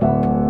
you